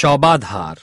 शौबाधार